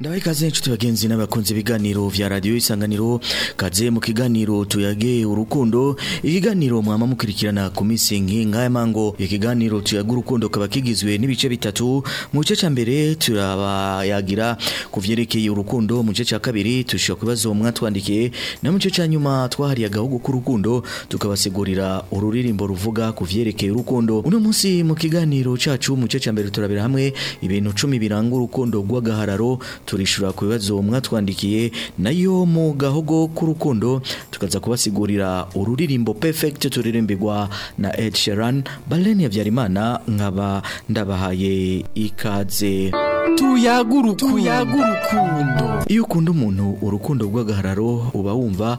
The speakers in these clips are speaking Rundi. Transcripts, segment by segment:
Ndabaye kaze inshuti bagenzi n'abakunzi biganiro vya radio isanganiro kaze mu kiganiro tuyage urukundo ikiganiro mwama mukurikirana ku minsi nkinga y'amango ikiganiro tuyage urukundo kaba kigizwe n'ibice bitatu mu gice cyambere turabayagira kuvyerekeye urukundo mu gice cyakabiri tushaka kubazo mwatwandikiye na mu gice nyuma twahari agahugu k'urukundo tukabasigurira ururirimbo ruvuga kuvyerekeye urukundo uno munsi mu kiganiro cyacu mu gice cyambere turabira hamwe ibintu cumi biranga urukundo rw'agahararo turishura ku bibazo mwatwandikiye nayo mu gahogo k'urukundo tukaza kubasigurira ururirimbo perfect turirimbirwa na Ed Sheeran Balen Habyarimana nkaba ndabahaye ikaze tuyagurukundo iyo ukunda umuntu urukundo rw'agahararo uba wumva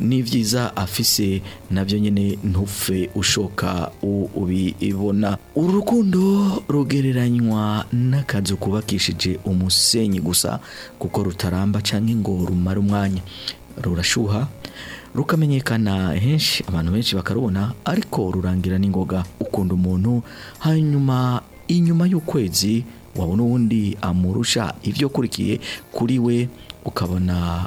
n'ibyiza afise nabyo nyine ntupfe ushoka ubibona uru rukundo rugereranywa n'akazu kubakishije umusenyi gusa kuko rutaramba cyangwa ngo rumare umwanya rurashuha rukamenyekana henshi abantu benshi bakarubona ariko rurangira n'ingoga ukunda umuntu hanyuma inyuma y'ukwezi wabona uwundi amurusha ibyo ukurikiye kuri we ukabona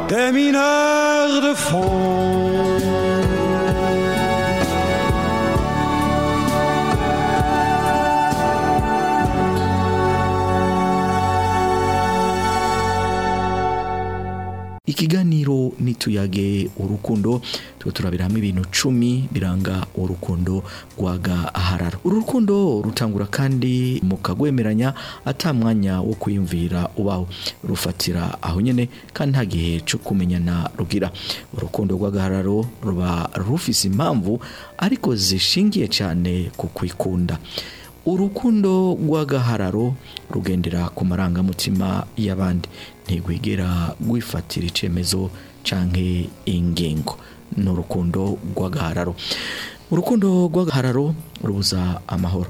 ikiganiro nituyage urukundo tuba turabiramo ibintu cumi biranga urukundo rwaga aharara uru rukundo rutangura kandi mukagwemeranya kagwemeranya atamwanya wo kwiyumvira ubaho rufatira aho nyene kandi nta gihe cyo kumenyana rugira urukundo rw'agahararo ruba rufise impamvu ariko zishingiye cyane ku kwikunda urukundo rw'agahararo rugendera ku marangamutima y'abandi ntigwigera gwifatira icyemezo canke ingingo ni urukundo rw'agahararo urukundo rw'agahararo rubuza amahoro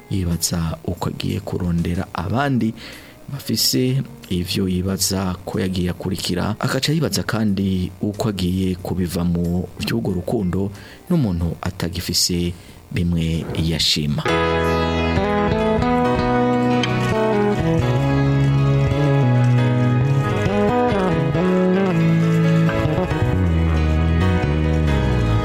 yibaza uko agiye kurondera abandi bafise ivyo yibaza ko yagiye akurikira akaca yibaza kandi uko agiye kubiva mu by'ubwo rukundo n'umuntu atagifise bimwe yashima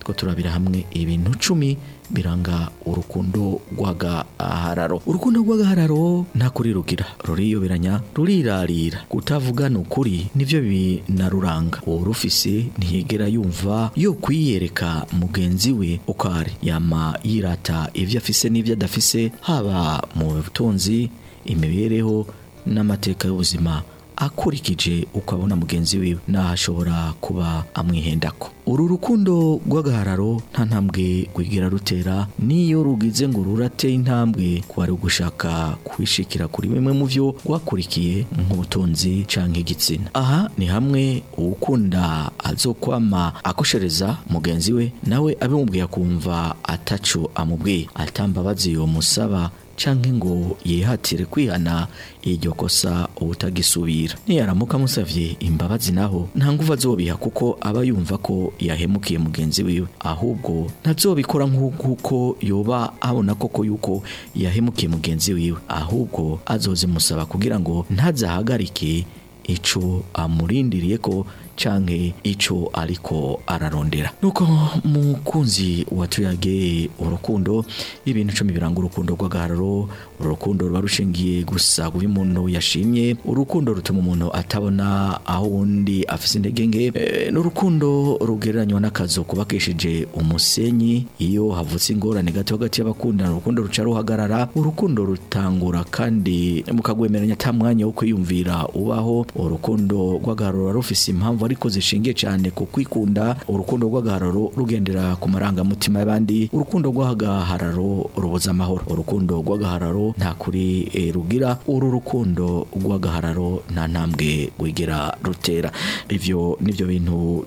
two turabira hamwe ibintu cumi biranga urukundo rw'agahararo urukundo rw'agahararo ntako rugira ruriyoberanya rurirarira kutavugana ukuri nibyo binaruranga uwo ntiyigera yumva yo kwiyereka mugenzi we uko ari yama yirata ibyo afise n'ibyo adafise haba mu butunzi imibereho n'amateka y'ubuzima akurikije uko abona mugenzi wiwe naho ashobora kuba amwihendako uru rukundo rw'agahararo nta ntambwe rwigira rutera niyo rugize ngo rurateye intambwe ku bari gushaka kwishikira kuri bimwe mu byo rwakurikiye nk'ubutunzi cyangwa igitsina aha ni hamwe uwukunda azokwama akoshereza mugenzi we nawe abimubwiye akumva atacu amubwiye atambabazi yo musaba cyangwa ngo yihatire kwihana iryo kosa ubutagisubira niyaramuka amusabye imbabazi naho nta nguvu azobiha kuko aba yumva ko yahemukiye mugenzi wiwe ahubwo ntazobikora nk'uko yoba abona koko yuko yahemukiye mugenzi wiwe ahubwo azozimusaba kugira ngo ntazahagarike ico amurindiriye ko canke ico ariko ararondera nuko mukunzi wa urukundo ibintu cumi biranga urukundo rw'agararo urukundo ruba rushingiye gusa kuba umuntu yashimye urukundo rutuma umuntu atabona aho undi afise intege nke eh, n'urukundo rugereranywa n'akazu kubakishije umusenyi iyo havutse ingorane gato hagati y'abakundana urukundo ruca ruhagarara urukundo rutangura kandi mukagwemeranya ata mwanya wo kwiyumvira ubaho urukundo rw'agarura rufise impamvu ariko zishingiye cyane ku kwikunda urukundo rw'agararo rugendera ku marangamutima y'abandi urukundo rw'agahararo rubuza amahoro urukundo rw'agahararo nta kuri eh, rugira uru rukundo rw'agahararo na ntambwe wigera rutera ibyo nibyo bintu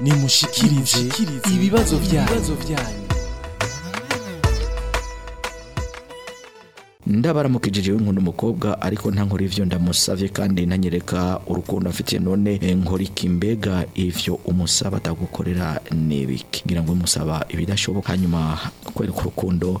nimushikirize ibibazo byanyu ndabaramukijije w'inkunda umukobwa ariko nta ntankora ivyo ndamusavye kandi ntanyereka urukundo mfitiye none nkora ikimbega ivyo umusaba atagukorera n'ibiki ngira ngo umusaba ibidashoboka hanyuma kwereka urukundo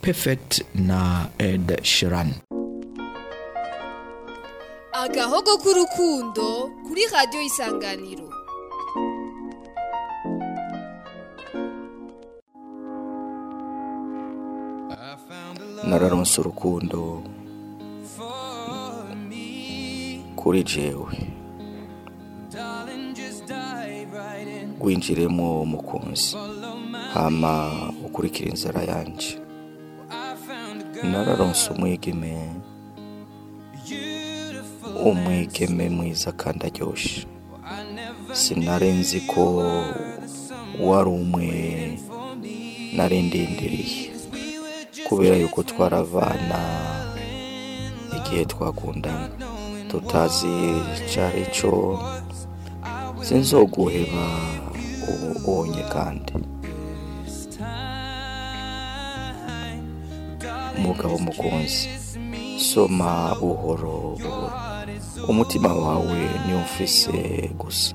perfect na Ed Sheeran agahogo k'urukundo kuri radio isanganiro nararonse urukundo kuri jewe winjiremo umukunzi hama ukurikira inzara yanjye nararonse umwigeme umwigeme mwiza kandi aryoshye sinarenzi ko wari umwe narindindiriye kubera yuko twaravana igihe twakundana tutazi icyari cyo sinzoguheba ubu ubonye kandi umugabo mukunzi soma buhoro buhoro umutima wawe niwo mfise gusa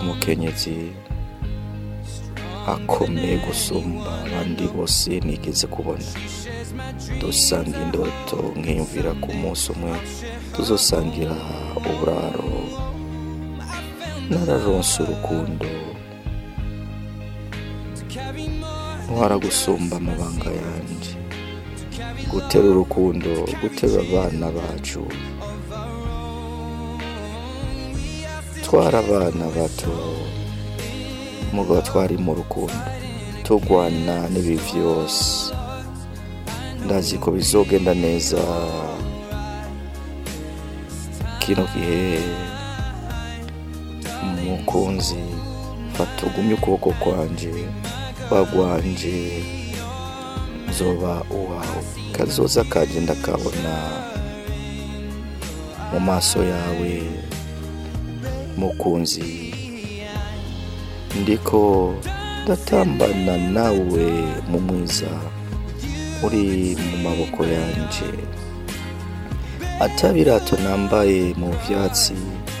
umukenyezi akomeye gusumba abandi bose nigeze kubona dusanga indoto nkiyumvira ku munsi umwe tuzosangira uburaro nararonse urukundo ntwara gusumba amabanga yawe guterura urukundo guterura abana bacu twara abana bato muba twari mu rukundo turwana n'ibi byose ndazi ko bizogenda neza kino gihe umukunzi fata ugumye ukuboko kwanje bagwanje uzoba uwawe kazoza kagenda kabona mu maso yawe mukunzi ndiko ndatambana nawe mu mwiza uri mu maboko yanjye atabirato nambaye mu byatsi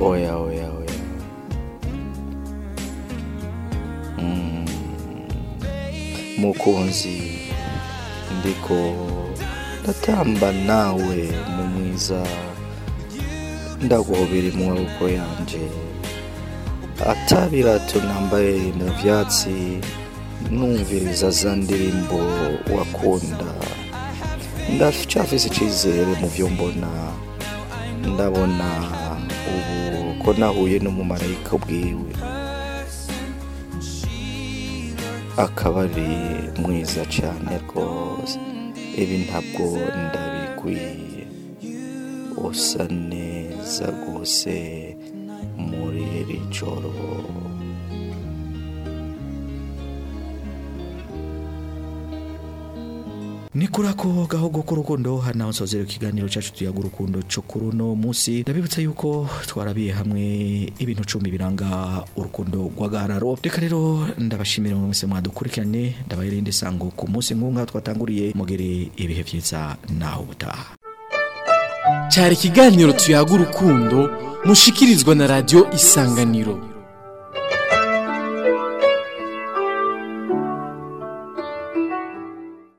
oya oya oya mm. mukunzi ndiko ndatamba nawe mu mwiza ndaguhobera imaboko yanje atabirato nambaye mu byatsi numviriza za ndirimbo wakunda ndacyafise icyizere mu byo mbona ndabona ubu ko nahuye n'umumarayika bwiwe akaba ari mwiza cyane rwose ibi ntabwo ndabikwiye usa neza rwose muri iri joro Nikurako kuri ako gahogo k'urukundo hari nawe ikiganiro cyacu tuyaga urukundo cyo kuri uno munsi ndabibutsa yuko twarabiye hamwe ibintu cumi biranga urukundo rw'agararo reka rero ndabashimira mwe mwese mwadukurikirane ndabaye irindi sango ku munsi nk'uwo twatanguriye mugere ibihe byiza naho ubutaha cyari ikiganiro tuyaga urukundo mushikirizwa na radiyo isanganiro